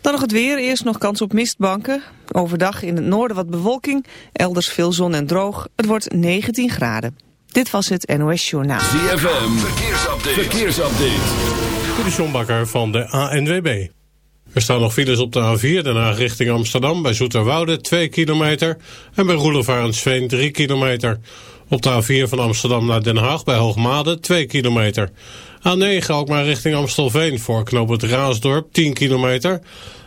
Dan nog het weer. Eerst nog kans op mistbanken. Overdag in het noorden wat bewolking. Elders veel zon en droog. Het wordt 19 graden. Dit was het NOS Journaal. ZFM. Verkeersupdate. Verkeersupdate. Bakker van de ANWB. Er staan nog files op de A4, daarna richting Amsterdam... bij Zoeterwoude 2 kilometer... en bij Roelevarensveen 3 kilometer. Op de A4 van Amsterdam naar Den Haag bij Hoogmade 2 kilometer... A9 ook maar richting Amstelveen voor knoop het Raasdorp 10 kilometer.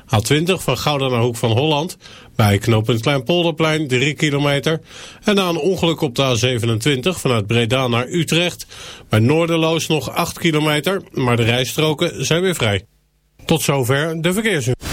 A20 van Gouda naar Hoek van Holland. Bij knooppunt Kleinpolderplein 3 kilometer. En na een ongeluk op de A27 vanuit Breda naar Utrecht. Bij Noorderloos nog 8 kilometer. Maar de rijstroken zijn weer vrij. Tot zover de verkeersinformatie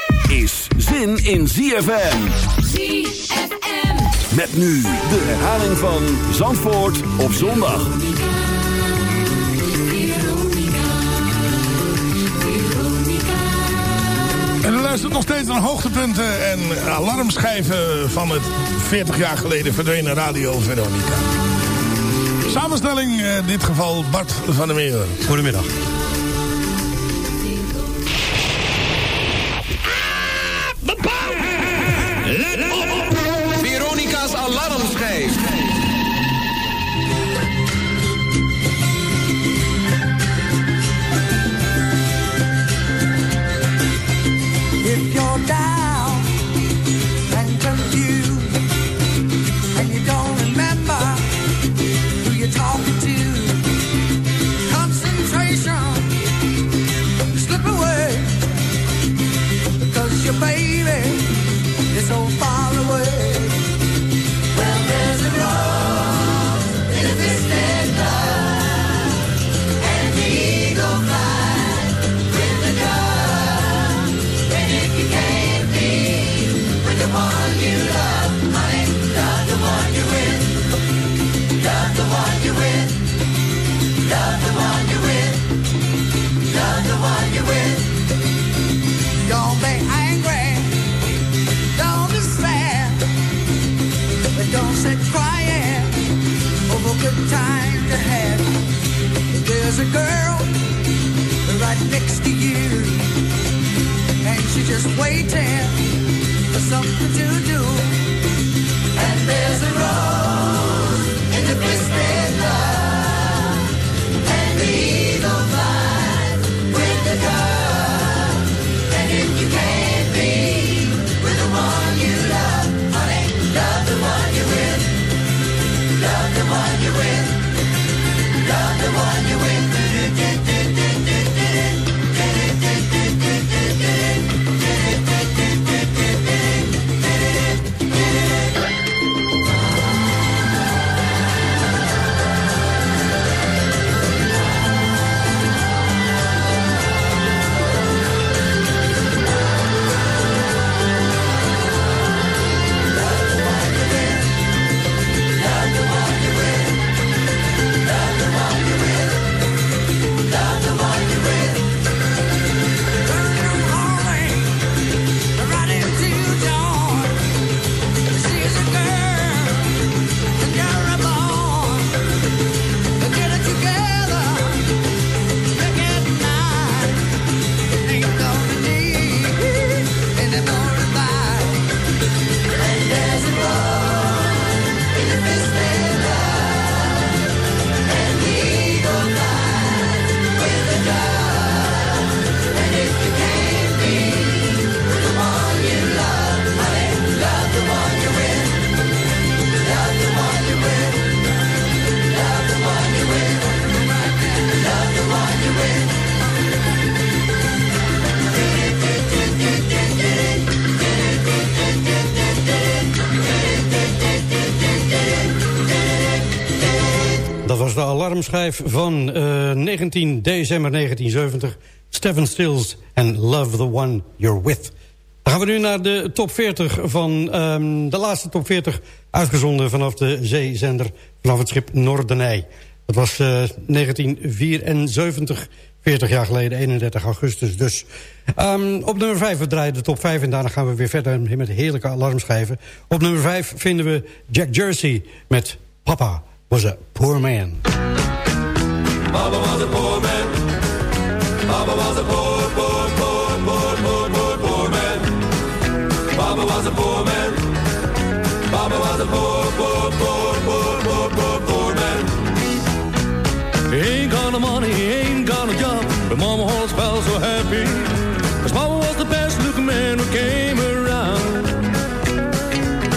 Is zin in ZFM. ZFM. Met nu de herhaling van Zandvoort op zondag. En er luistert nog steeds naar hoogtepunten en alarmschijven van het 40 jaar geleden verdwenen Radio Veronica. Samenstelling, in eh, dit geval Bart van der Meer. Goedemiddag. Die. Van eh, 19 december 1970. Stephen Stills en Love the One You're With. Dan gaan we nu naar de top 40 van ehm, de laatste top 40... uitgezonden vanaf de zeezender vanaf het schip Noordenij. Dat was eh, 1974, 40 jaar geleden, 31 augustus dus. Ehm, op nummer 5 we draaien de top 5 en daarna gaan we weer verder met heerlijke alarmschijven. Op nummer 5 vinden we Jack Jersey met Papa was a poor man. Papa was a poor man. Papa was a poor, poor, poor, poor, poor, poor, poor man. Papa was a poor man. Papa was a poor, poor, poor, poor, poor, poor, poor man. He ain't got no money, he ain't got no job, but Mama always felt so happy. Cause Papa was the best looking man who came around.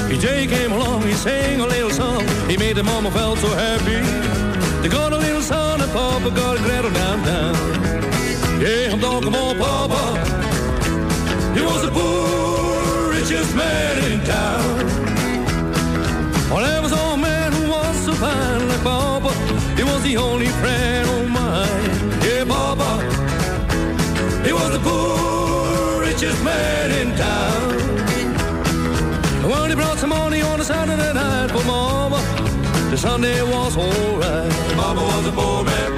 PJ came along, he sang a little song, he made the mama felt so happy. They got Papa got a great down down. Yeah, I'm talking about Papa. He was the poor, richest man in town. Well, there was a man who was so fine like Papa. He was the only friend of mine. Yeah, Papa. He was the poor, richest man in town. The Sunday was alright. Papa was a poor man.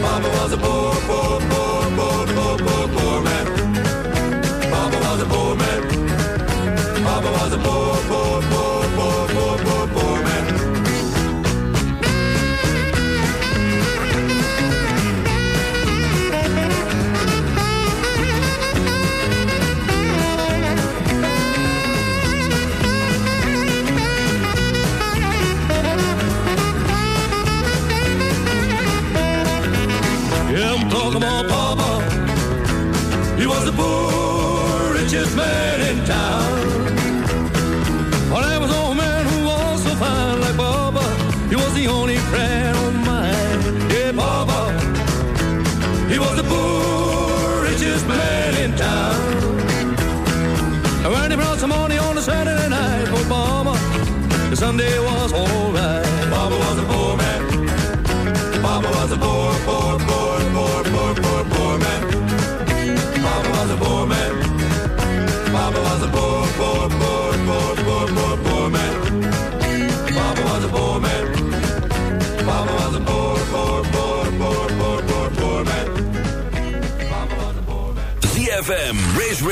Papa was a poor, poor, poor, poor, poor, poor, poor man.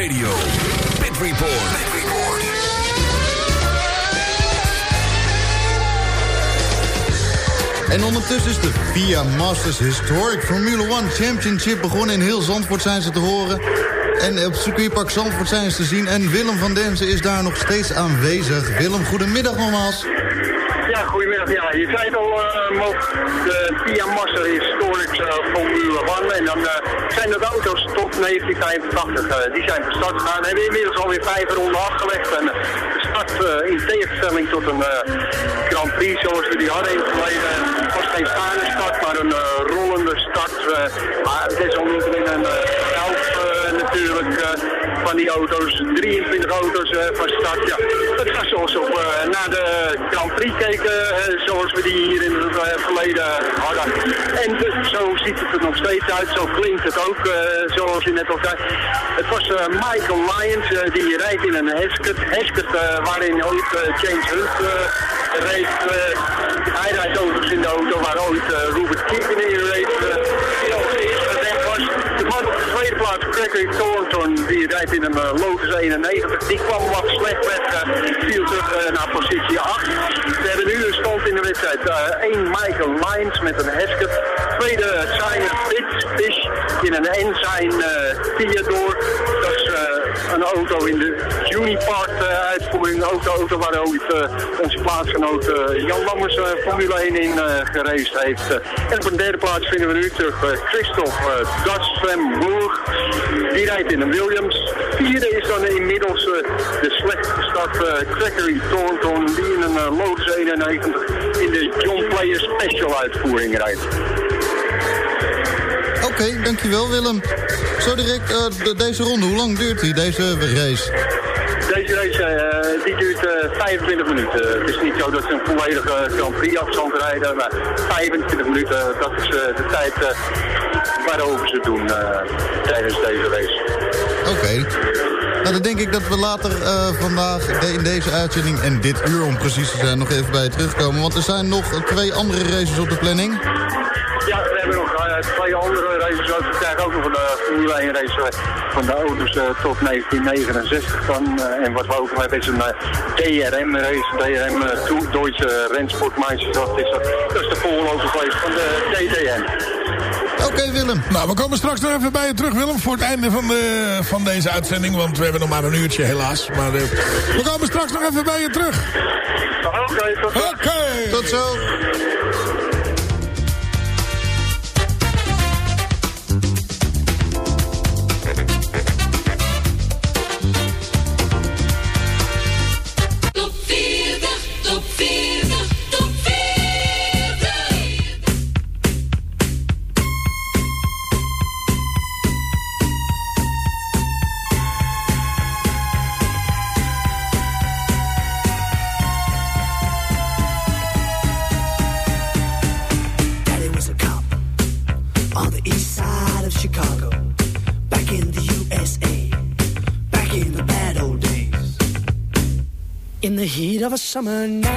Radio, Pit Report. En ondertussen is de Via Masters Historic Formule 1 Championship begonnen. In heel Zandvoort zijn ze te horen. En op circuitpark Zandvoort zijn ze te zien. En Willem van Denzen is daar nog steeds aanwezig. Willem, goedemiddag nogmaals. Goedemiddag. Ja, je zei het al, uh, Mo, de Via Master Historic uh, Formule 1. En dan uh, zijn dat auto's tot 1985. die zijn van start gegaan. Hebben inmiddels alweer vijf ronden afgelegd. En de start in tegenstelling tot een Grand Prix zoals we die hadden in het verleden. was geen staande start, maar een rollende start. maar desalniettemin een elf natuurlijk van die auto's. 23 auto's van start. Ja, dat was zoals op na de Grand Prix keken, zoals we die hier in het verleden hadden. En zo ziet het er nog steeds uit, zo klinkt het ook, zoals je net al zei. Het was Michael Lyons, die rijdt in een Heskett, Heskett waarin ooit James Hunt reed. hij rijdt overigens in de auto waar ooit Robert Kippen in reed. Plaats, Gregory Thornton, die rijdt in een Lotus 91. Die kwam wat slecht weg, viel terug naar positie 8. We hebben nu een stand in de wedstrijd. Eén Michael Lyons met een Heskett. Tweede Simon Fish in een Ensign Theodore. Dat is een auto in de Unipart uitvoering. Een auto, auto waar ooit onze plaatsgenoot Jan Lammers Formule 1 in geraced heeft. en op een derde plaats vinden we nu terug Christophe Dassenburg. Die rijdt in een Williams. Vierde is dan inmiddels de slecht gestart Gregory Thornton. Die in een Lotus 91 in de John Player Special uitvoering rijdt. Oké, okay, dankjewel Willem. Zo direct, de, deze ronde, hoe lang duurt die, deze race? Deze race uh, die duurt uh, 25 minuten. Het is niet zo dat ze een volledige Grand Prix afstand rijden, maar 25 minuten, dat is de tijd waarover ze doen tijdens deze race. Oké. Okay. Nou, dan denk ik dat we later vandaag in deze uitzending en dit uur om precies te zijn nog even bij je terugkomen. Want er zijn nog twee andere races op de planning. Ja, we hebben nog uh, twee andere races. We krijgen ook nog een Formule 1 race van de auto's tot 1969 dan. en wat we ook nog hebben is een DRM race. DRM uh, Duitse Rennsportmeisterschaft is dat. Dat is de voorloper geweest van de DTM. Oké okay, Willem. Nou, we komen straks nog even bij je terug Willem voor het einde van, de, van deze uitzending. Want we hebben nog maar een uurtje helaas. Maar uh, we komen straks nog even bij je terug. Oké, okay, tot zo. Okay. Tot zo. Summer night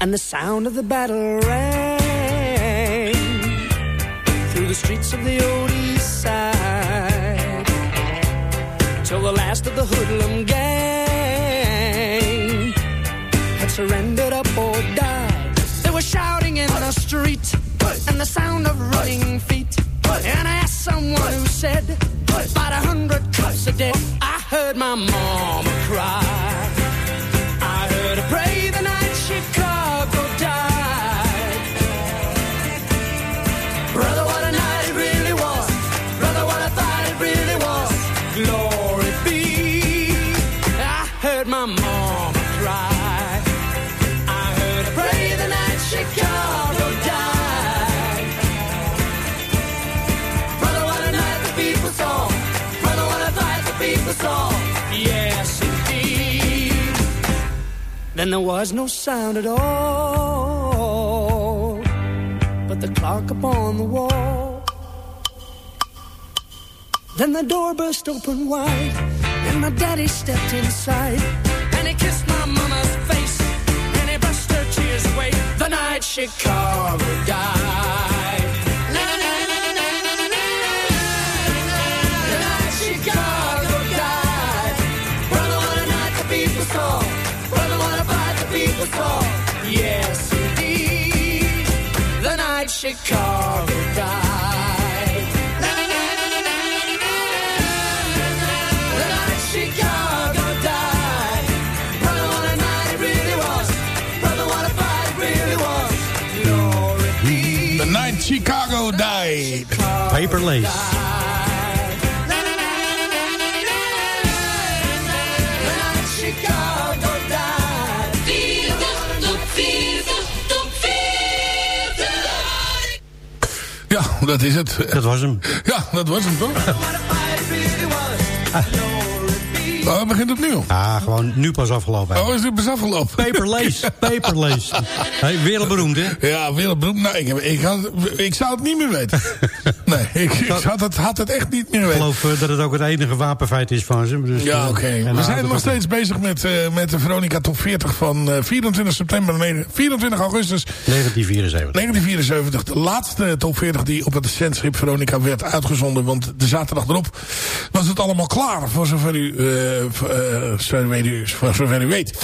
And the sound of the battle rang through the streets of the old east side till the last of the hoodlum gang had surrendered up or died. They were shouting in the street and the sound of running feet. And I asked someone who said, about a hundred cups a day. I heard my mama Then there was no sound at all, but the clock upon the wall. Then the door burst open wide, and my daddy stepped inside, and he kissed my mama's face, and he brushed her tears away. The night Chicago died. The night Chicago died. Brother, what a night the people saw. Brother, what a fight the people saw. Yes, indeed. The night Chicago died. The night Chicago died. Brother, what a night it really was. Brother, what a fight it really was. Glory be. The Night Chicago Died. Paper Lace. Dat is het. Dat was hem. Ja, dat was hem toch? Oh, begint opnieuw. Ah, gewoon nu pas afgelopen. Oh, is het pas afgelopen? Paper Lace. Paper Lace. Hey, wereldberoemd, hè? Ja, wereldberoemd. Nou, ik, heb- ik, had, ik zou het niet meer weten. Nee, ik, ik had, het, had het echt niet meer Ik weten. geloof eh, dat het ook het enige wapenfeit is van ze. Dus, Ja, eh, oké. We zijn nog steeds bezig met, eh, met de Veronica Top 40 van eh, 24 september, nee, 24 augustus 1974. 1974. De laatste Top 40 die op het zendschip Veronica werd uitgezonden. Want de zaterdag erop was het allemaal klaar, voor zover u, zover u, voor zover u weet.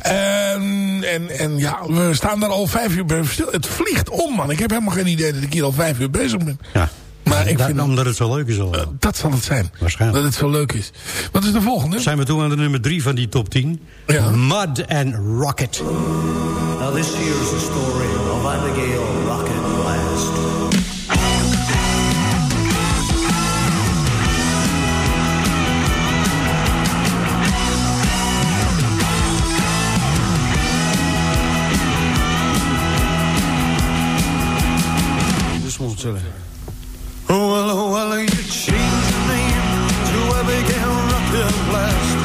En, en, en ja, we staan daar al vijf uur bij stil. Het vliegt om, man. Ik heb helemaal geen idee dat ik hier al vijf uur bezig ben. Ja. Maar ik vind omdat het zo leuk is al. Eh, dat zal het zijn. Waarschijnlijk. Dat het zo leuk is. Wat is de volgende? Zijn we toe aan de nummer 3 van die top 10? Ja. Mud and Rocket. Now this here's the story of Abigail Rocket Blast. Oh, Oh, well, oh, well, you changed your name to a Abigail Rocket Blast.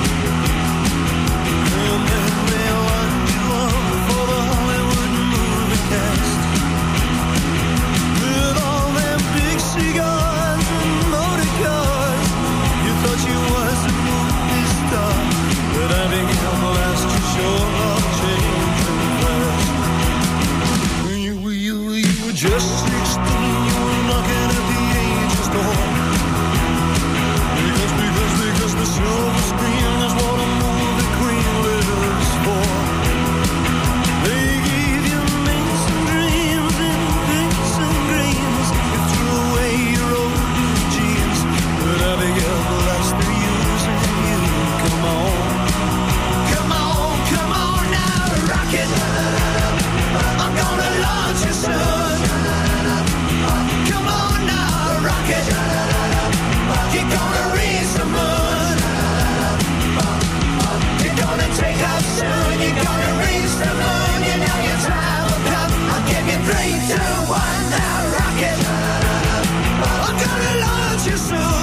Three, two, one. Now rock it. I'm gonna launch you soon.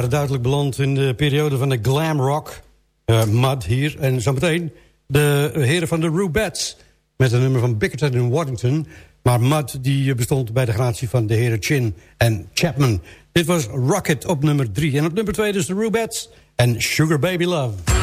waren duidelijk beland in de periode van de glam rock. eh, Mud hier. En zometeen de heren van de Rubettes. Met een nummer van Bickerton in Waddington. Maar Mud die bestond bij de gratie van de heren Chin en Chapman. Dit was Rocket op nummer 3. En op nummer 2 dus de Rubettes en Sugar Baby Love.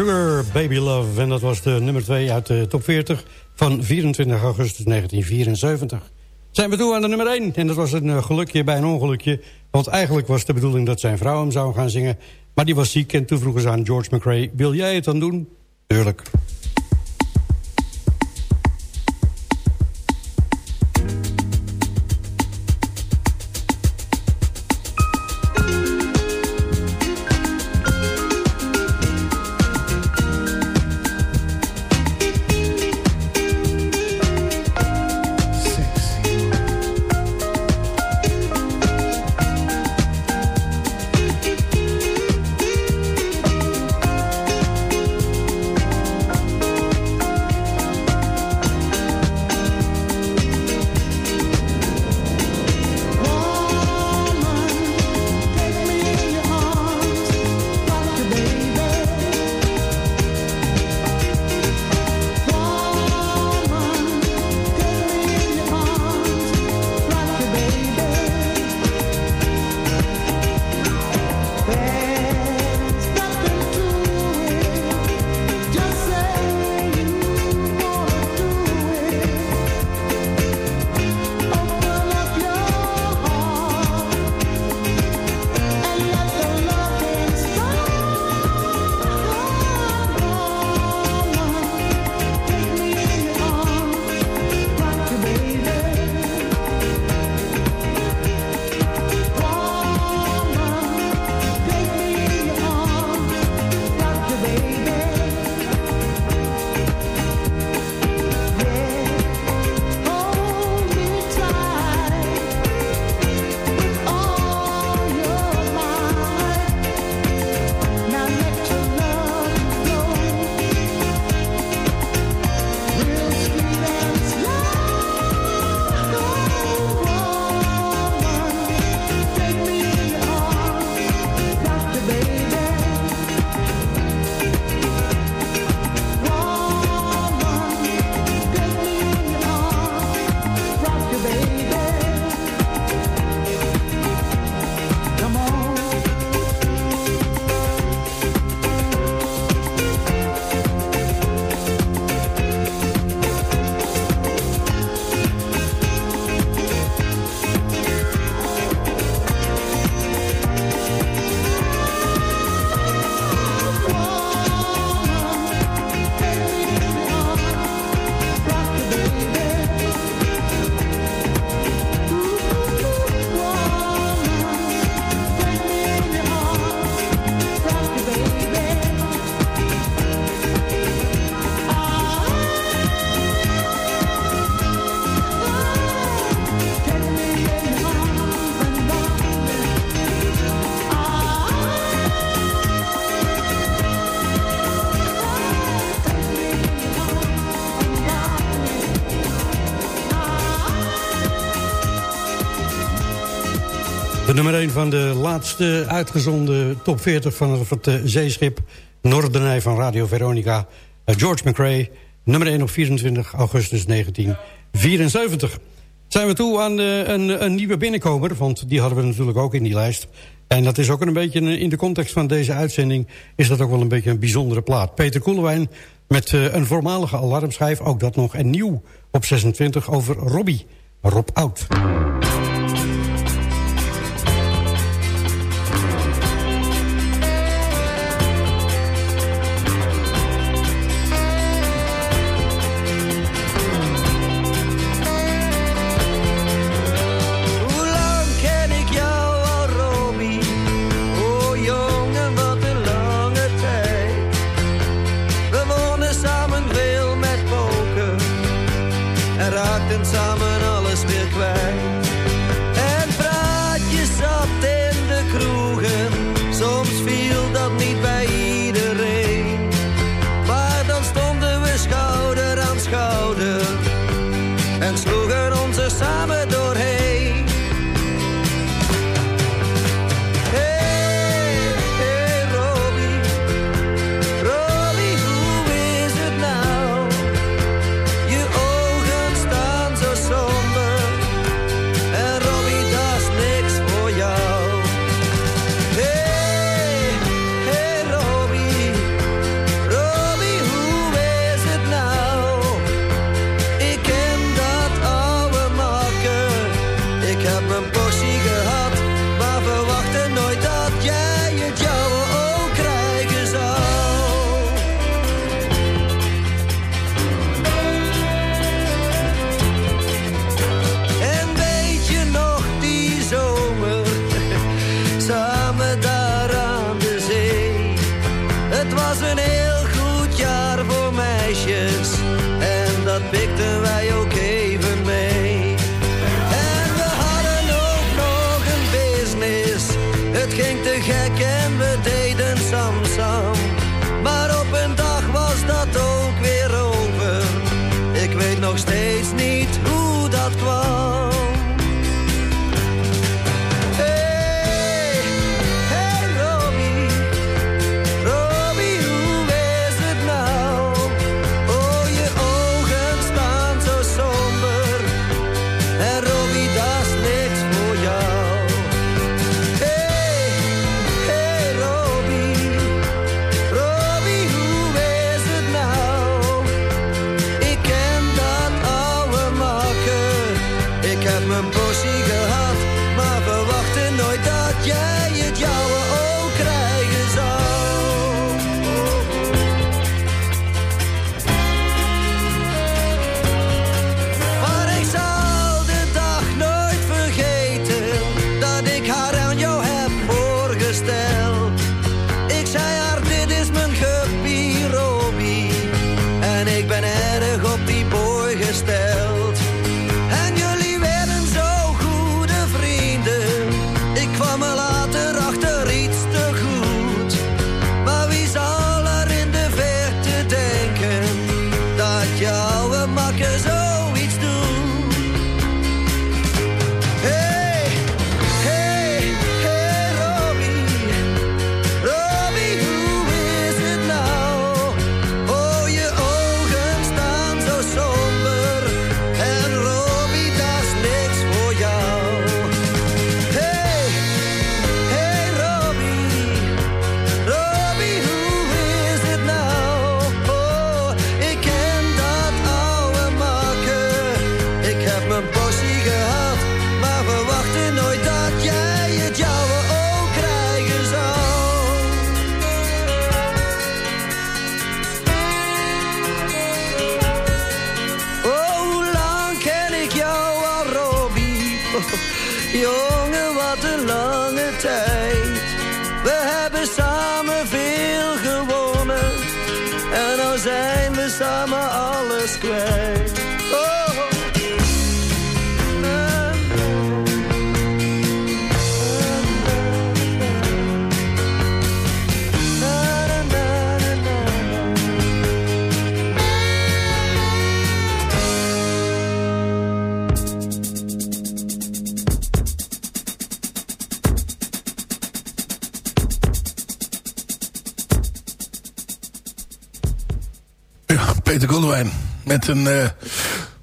Sugar Baby Love. En dat was de nummer 2 uit de top 40 van 24 augustus 1974. Zijn we toe aan de nummer 1. En dat was een eh, gelukje bij een ongelukje. Want eigenlijk was de bedoeling dat zijn vrouw hem zou gaan zingen. Maar die was ziek en toen vroegen ze aan George McRae... wil jij het dan doen? Tuurlijk. nummer 1 van de laatste uitgezonde top 40 van het eh, zeeschip Noordenij van Radio Veronica. Eh, George McRae, nummer 1 op 24 augustus 1974. Zijn we toe aan eh, een, een, nieuwe binnenkomer, want die hadden we natuurlijk ook in die lijst. En dat is ook een beetje, in de context van deze uitzending... is dat ook wel een beetje een bijzondere plaat. Peter Koelewijn met een voormalige alarmschijf, ook dat nog. En nieuw op 26 over Robbie, Rob Oud.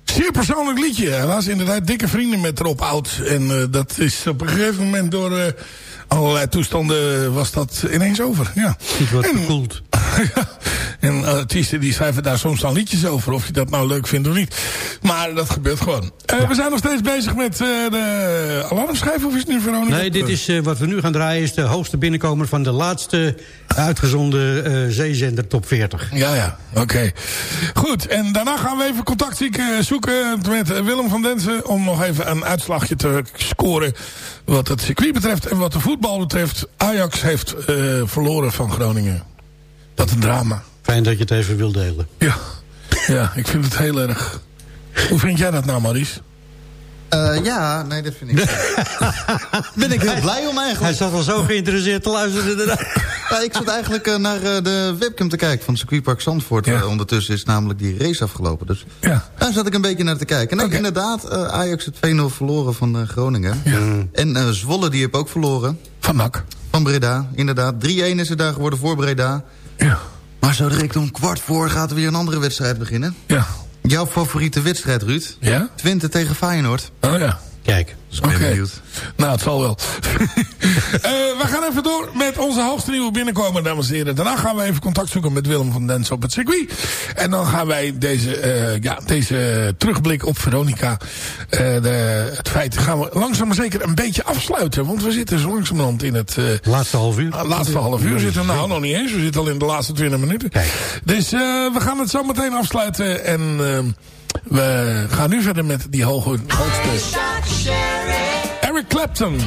Zeer persoonlijk liedje. Hij was inderdaad dikke vrienden met Rob Oud. En eh, dat is op een gegeven moment door eh, allerlei toestanden was dat ineens over. Ja. Iets wat gekoeld. En artiesten die schrijven daar soms dan liedjes over. Of je dat nou leuk vindt of niet. Maar dat gebeurt gewoon. Eh, We zijn nog steeds bezig met eh, de alarmschijf. Of is het nu Veronica? Nee, dit is eh, wat we nu gaan draaien... is de hoogste binnenkomer van de laatste uitgezonden eh, zeezender Top 40. Ja, ja. Oké. Goed. En daarna gaan we even contact zoeken met eh, Willem van Densen. Om nog even een uitslagje te scoren. Wat het circuit betreft. En wat de voetbal betreft. Ajax heeft eh, verloren van Groningen. Dat een drama. Fijn dat je het even wil delen. Ja. Ja, ik vind het heel erg. Hoe vind jij dat nou, Maurice? Eh, ja, nee, dat vind ik... ben ik heel blij om eigenlijk. Hij zat al zo geïnteresseerd te luisteren. inderdaad. Ja, ik zat eigenlijk eh, naar eh, de webcam te kijken van circuitpark Zandvoort. Eh, ondertussen is namelijk die race afgelopen. Dus ja. daar zat ik een beetje naar te kijken. En inderdaad, eh, Ajax het 2-0 verloren van Groningen. En eh, Zwolle die heb ook verloren. Van NAC. Van Breda, inderdaad. 3-1 is het daar geworden voor Breda. Ja. Maar zo direct om kwart voor gaat er weer een andere wedstrijd beginnen. Ja. Jouw favoriete wedstrijd, Ruud? Ja? Twente tegen Feyenoord. Oh ja. Kijk. Oké. Nou, het zal wel. Eh, we gaan even door met onze hoogste nieuwe binnenkomen, dames en heren. Daarna gaan we even contact zoeken met Willem van Dens op het circuit. En dan gaan wij deze, eh, ja, deze terugblik op Veronica... eh, de, het feit gaan we langzaam maar zeker een beetje afsluiten. Want we zitten zo langzamerhand in het... laatste half uur. laatste half uur zitten we nou nog niet eens. We zitten al in de laatste 20 minuten. Dus eh, we gaan het zo meteen afsluiten. En eh, we gaan nu verder met die hoge, hoogste... Eric Clapton.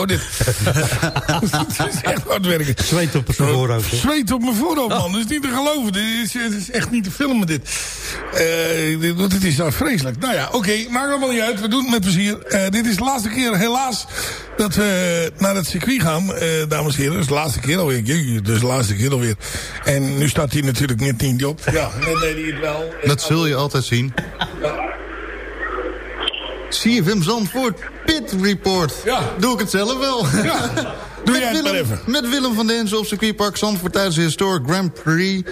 Hoor, dit. Het is echt hard werken. Zweet op zijn voorhoofd. hè? Zweet op mijn voorhoofd, man. Dat is niet te geloven. Dit is, het is echt niet te filmen, dit. Eh, dit, want het is nou vreselijk. Nou ja, oké. maakt allemaal niet uit. We doen het met plezier. Eh, dit is de laatste keer, helaas, dat we naar het circuit gaan, eh, dames en heren. Dat is de laatste keer alweer. Jee, Dat is de laatste keer alweer. En nu staat hij natuurlijk net niet op. Ja, net deed hij het wel. Dat zul je altijd zien. CFM Zandvoort, Pit Report. Ja. Doe ik het zelf wel. Ja. Doe jij het Willem, maar even. Met Willem van Denzen op circuitpark Zandvoort tijdens de Historic Grand Prix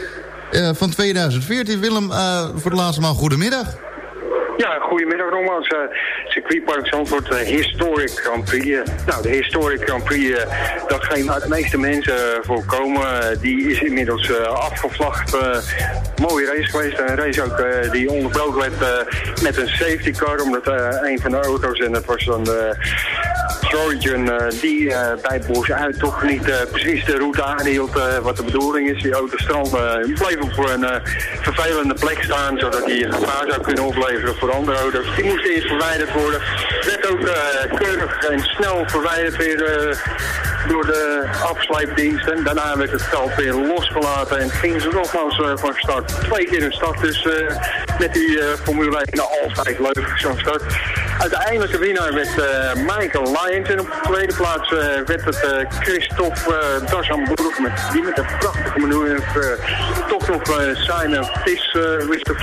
eh, van 2014. Willem, eh, voor de laatste maal goedemiddag. Ja, goedemiddag nogmaals. Uh, circuitpark Zandvoort, uh, Historic Grand Prix. Eh, nou, de Historic Grand Prix, eh, datgene waar de meeste mensen voor komen, eh, die is inmiddels eh, afgevlacht. Eh, mooie race geweest. Een race ook eh, die onderbroken werd eh, met een safety car, omdat eh, een van de auto's, en dat was dan de Trojan, eh, die eh, bij Bos uit toch niet eh, precies de route aanhield eh, wat de bedoeling is. Die auto strandde, bleef op een eh, vervelende plek staan, zodat hij gevaar zou kunnen opleveren voor Die moest eerst verwijderd worden. Werd ook eh, keurig en snel verwijderd weer eh, door de afslijpdiensten. Daarna werd het veld weer losgelaten en gingen ze nogmaals eh, van start. Twee keer een start dus met die eh, Formule 1 nou, altijd leuk zo'n start. Uiteindelijk de winnaar werd eh, Michael Lyons en op de tweede plaats eh, werd het eh, Christophe uh, met, die met een prachtige manoeuvre toch nog Simon uh, wist te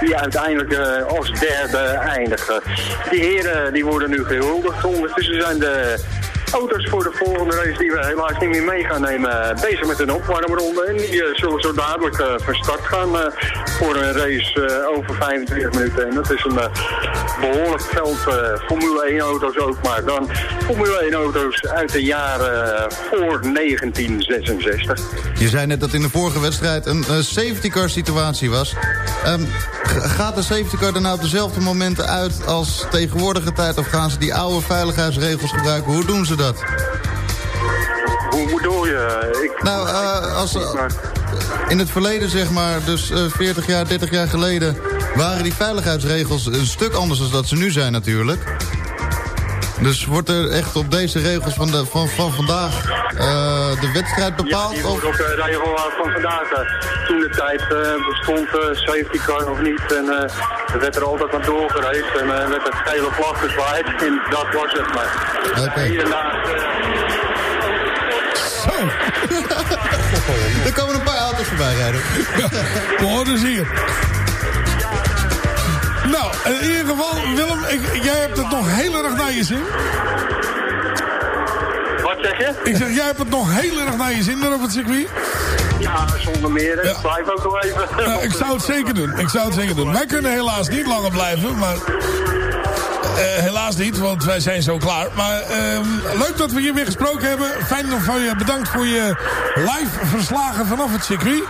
die uiteindelijk als derde eindigde. Die heren die worden nu gehuldigd. Ondertussen zijn de auto's voor de volgende race die we helaas niet meer mee gaan nemen. Bezig met een opwarmronde. En die eh, zullen zo dadelijk eh, van start gaan eh, voor een race eh, over 25 minuten. En dat is een eh, behoorlijk veld eh, Formule 1 auto's ook. Maar dan Formule 1 auto's uit de jaren eh, voor 1966. Je zei net dat in de vorige wedstrijd een eh, safety car situatie was. Ehm, gaat de safety car dan nou op dezelfde momenten uit als tegenwoordige tijd... of gaan ze die oude veiligheidsregels gebruiken? Hoe doen ze dat? Hoe bedoel je? Ik, Nou, eh, als, in het verleden zeg maar, dus eh, 40 jaar, 30 jaar geleden... waren die veiligheidsregels een stuk anders dan dat ze nu zijn natuurlijk. Dus wordt er echt op deze regels van, de, van, van vandaag eh, de wedstrijd Ja, bepaald? die of? wordt op de regel eh, van vandaag. eh, toen de tijd eh, bestond eh, safety car nog niet. En eh, er werd er altijd aan doorgereisd. En eh, werd het gele vlag gezwaaid. En dat was het maar. Daar, eh, er komen een paar auto's voorbij rijden. We horen ze hier. In ieder geval, Willem, ik, jij hebt het nog heel erg naar je zin. Wat zeg je? Ik zeg, jij hebt het nog heel erg naar je zin daar op het circuit. Ja, zonder meer. Ik blijf ook wel even. Nou, ik zou het zeker doen. Ik zou het zeker doen. Wij kunnen helaas niet langer blijven, maar... eh, helaas niet, want wij zijn zo klaar. Maar ehm, leuk dat we hier weer gesproken hebben. Fijn van je, bedankt voor je live verslagen vanaf het circuit.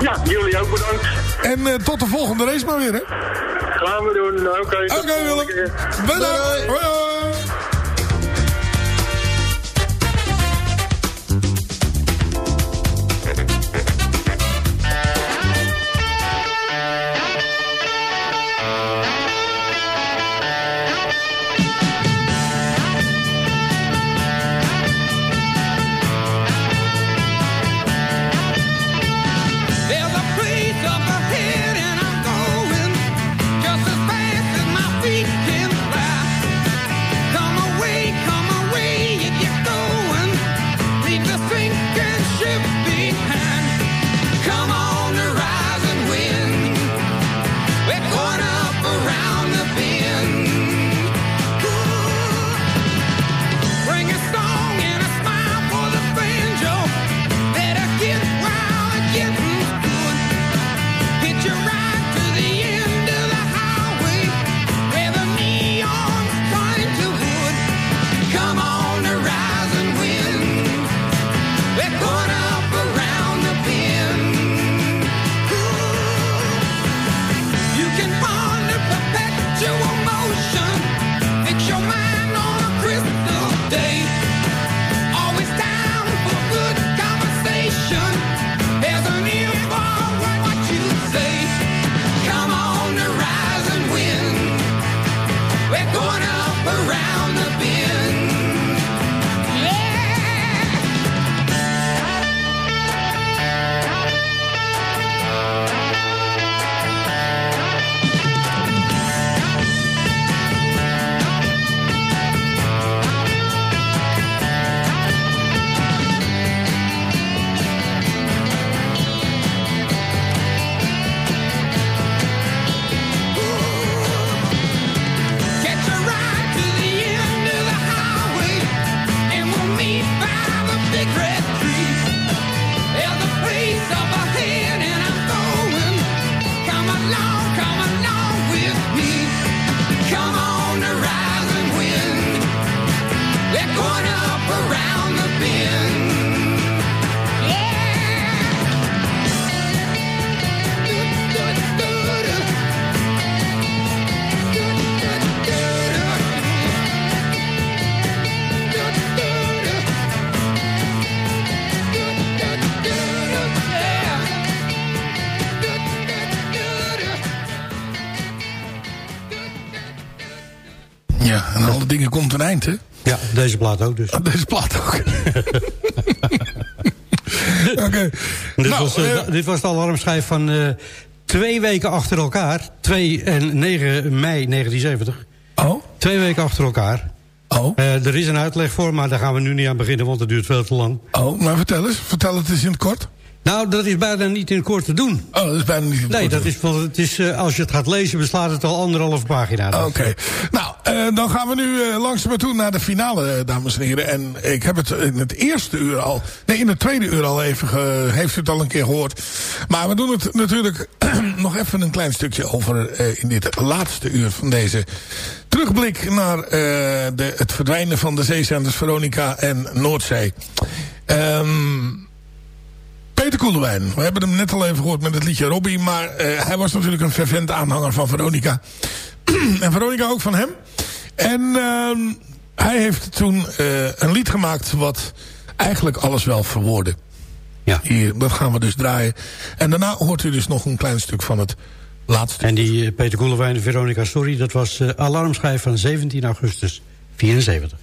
Ja, jullie ook bedankt. En eh, tot de volgende race maar weer, hè? Gaan we doen. Oké. Willem. volgende keer. Bedankt. Hoi, hoi. Komt een eind, hè? Ja, deze plaat ook dus. Deze plaat ook. Oké. Dit, Nou, was, eh, dit was de alarmschijf van eh, twee weken achter elkaar. 2 en 9 mei 1970. Oh? Twee weken achter elkaar. Oh? er is een uitleg voor, maar daar gaan we nu niet aan beginnen, want het duurt veel te lang. Oh, maar vertel eens. Vertel het eens in het kort. Nou, dat is bijna niet in het kort te doen. Oh, dat is bijna niet in het Nee, kort te dat is, want het is, eh, als je het gaat lezen, beslaat het al anderhalve pagina. Oké. Nou, eh, dan gaan we nu eh, langzaam toe naar de finale, dames en heren. En ik heb het in het eerste uur al... Nee, in het tweede uur al even... ge- heeft u het al een keer gehoord. Maar we doen het natuurlijk nog even een klein stukje over... in dit laatste uur van deze terugblik... naar de, het verdwijnen van de zeezenders Veronica en Noordzee. Ehm... Peter Koelewijn. We hebben hem net al even gehoord met het liedje Robbie. Maar eh, hij was natuurlijk een fervent aanhanger van Veronica. en Veronica ook van hem. En ehm, hij heeft toen eh, een lied gemaakt wat eigenlijk alles wel verwoordde. Ja. Hier, dat gaan we dus draaien. En daarna hoort u dus nog een klein stuk van het laatste. En die eh, Peter Koelewijn en Veronica Sorry, dat was alarmschijf van 17 augustus 74.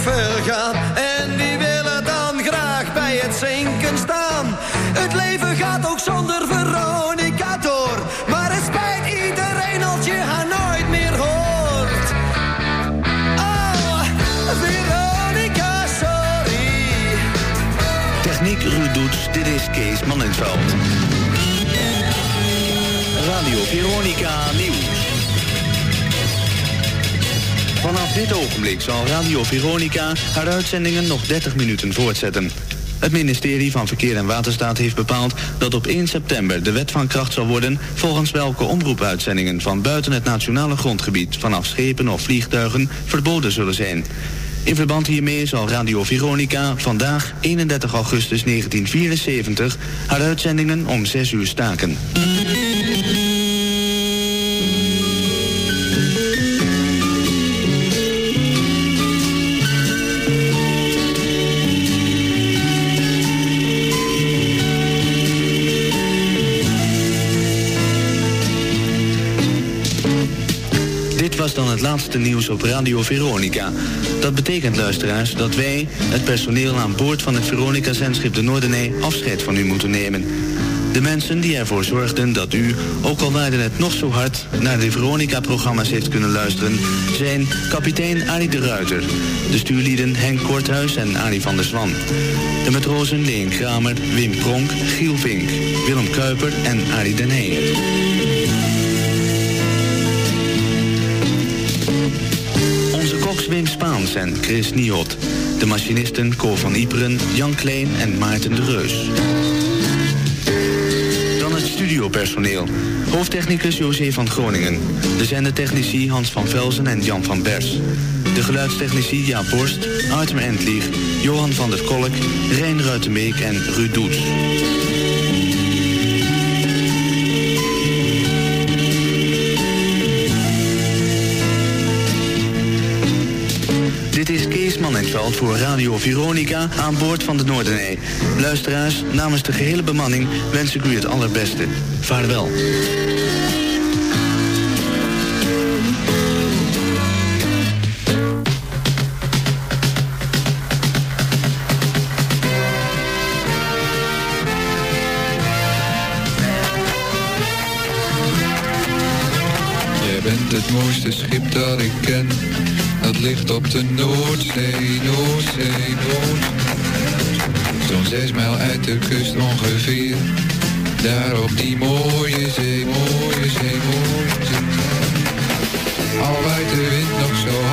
Vergaan. En die willen dan graag bij het zinken staan. Het leven gaat ook zonder Veronica door. Maar het spijt iedereen als je haar nooit meer hoort. Oh, Veronica, sorry. Techniek Ruud dit is Kees Mannenveld. Radio Veronica Nieuws. Vanaf dit ogenblik zal Radio Veronica haar uitzendingen nog 30 minuten voortzetten. Het ministerie van Verkeer en Waterstaat heeft bepaald dat op 1 september de wet van kracht zal worden volgens welke omroepuitzendingen van buiten het nationale grondgebied vanaf schepen of vliegtuigen verboden zullen zijn. In verband hiermee zal Radio Veronica vandaag 31 augustus 1974 haar uitzendingen om 6 uur staken. Laatste nieuws op Radio Veronica. Dat betekent, luisteraars, dat wij, het personeel aan boord van het Veronica-zendschip de Noordenee, afscheid van u moeten nemen. De mensen die ervoor zorgden dat u, ook al waarde het nog zo hard, naar de Veronica-programma's heeft kunnen luisteren, zijn kapitein Arie de Ruiter, de stuurlieden Henk Korthuis en Arie van der Zwan, de matrozen Leen Kramer, Wim Pronk, Giel Vink, Willem Kuiper en Arie den Heijer. Wim Spaans en Chris Niot. De machinisten Cor van Iperen, Jan Kleen en Maarten de Reus. Dan het studiopersoneel. Hoofdtechnicus José van Groningen. De zendertechnici Hans van Velzen en Jan van Bers. De geluidstechnici Jaap Borst, Artem Entlieg, Johan van der Kolk, Rijn Ruitenbeek en Ruud Doets. Voor Radio Veronica aan boord van de Noordenee. Luisteraars, namens de gehele bemanning wens ik u het allerbeste. Vaarwel. Jij bent het mooiste schip dat ik ken. Ligt op de Noordzee, Noordzee, Noordzee. Zo'n zes mijl uit de kust ongeveer. Daar op die mooie zee, mooie zee, mooie. Al waait wind nog zo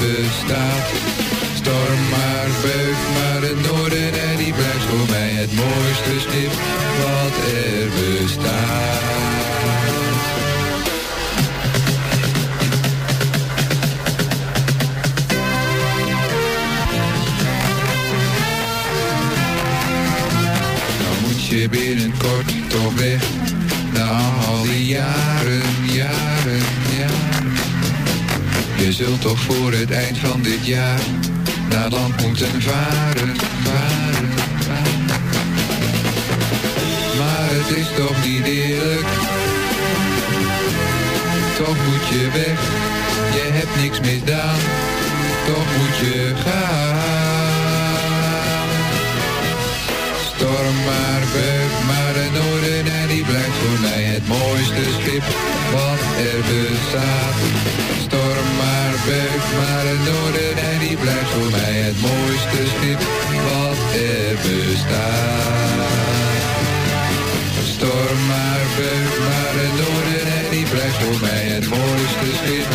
bestaat. Storm maar, beuk maar, het noorden en die blijft voor mij het mooiste schip wat er bestaat. Je binnenkort toch weg. Na al die jaren, Je zult toch voor het eind van dit jaar naar land moeten varen, varen, varen. Maar het is toch niet eerlijk. Toch moet je weg, je hebt niks misdaan. Toch moet je gaan. Storm maar, beuk maar de noorden en die blijft voor mij het mooiste schip wat er bestaat. Storm maar, beuk maar de noorden en die blijft voor mij het mooiste schip wat er bestaat. Storm maar, beuk maar de noorden en die blijft voor mij het mooiste schip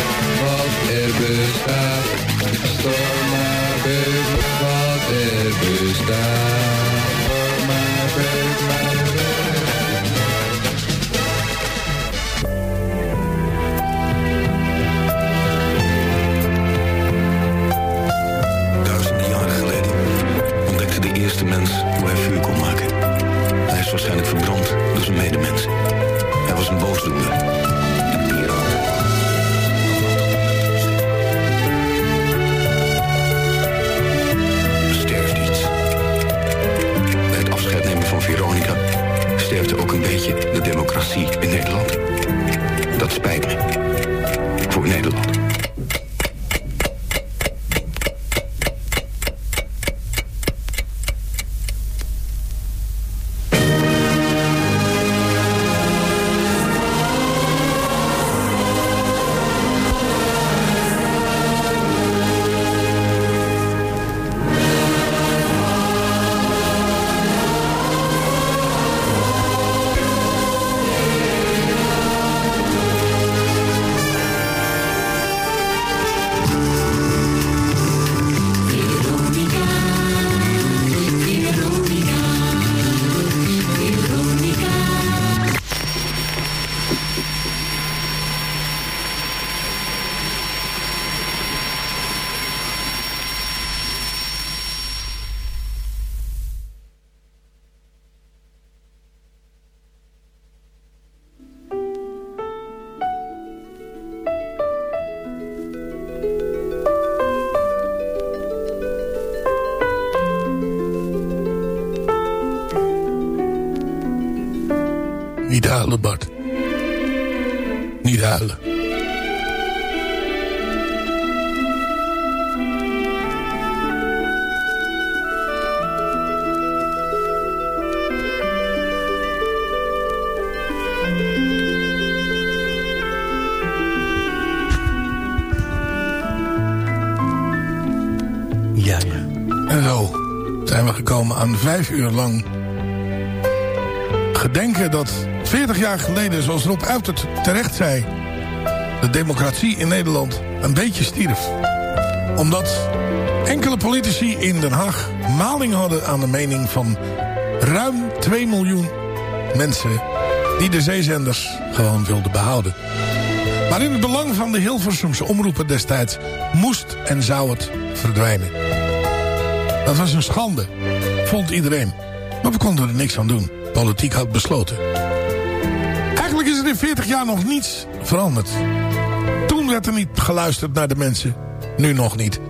wat er bestaat. Storm maar, beuk wat er bestaat. Storm maar, beuk maar. waarschijnlijk verbrand door zijn medemens. Hij was een boosdoener. Een. Sterft iets. Bij het afscheid nemen van Veronica Sterfte ook een beetje de democratie in Nederland. Dat spijt me. Vijf uur lang gedenken dat 40 jaar geleden, zoals Rob Uitert terecht zei... de democratie in Nederland een beetje stierf. Omdat enkele politici in Den Haag maling hadden aan de mening van ruim 2 miljoen mensen... die de zeezenders gewoon wilden behouden. Maar in het belang van de Hilversumse omroepen destijds moest en zou het verdwijnen. Dat was een schande, vond iedereen. Maar we konden er niks aan doen. Politiek had besloten. Eigenlijk is er in 40 jaar nog niets veranderd. Toen werd er niet geluisterd naar de mensen. Nu nog niet.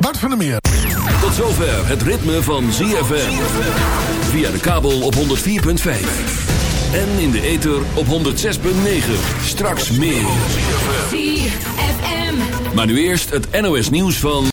Bart van der Meer. Tot zover het ritme van ZFM. Via de kabel op 104.5. En in de ether op 106.9. Straks meer. Maar nu eerst het NOS nieuws van...